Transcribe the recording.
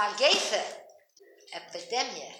malgeche epidemie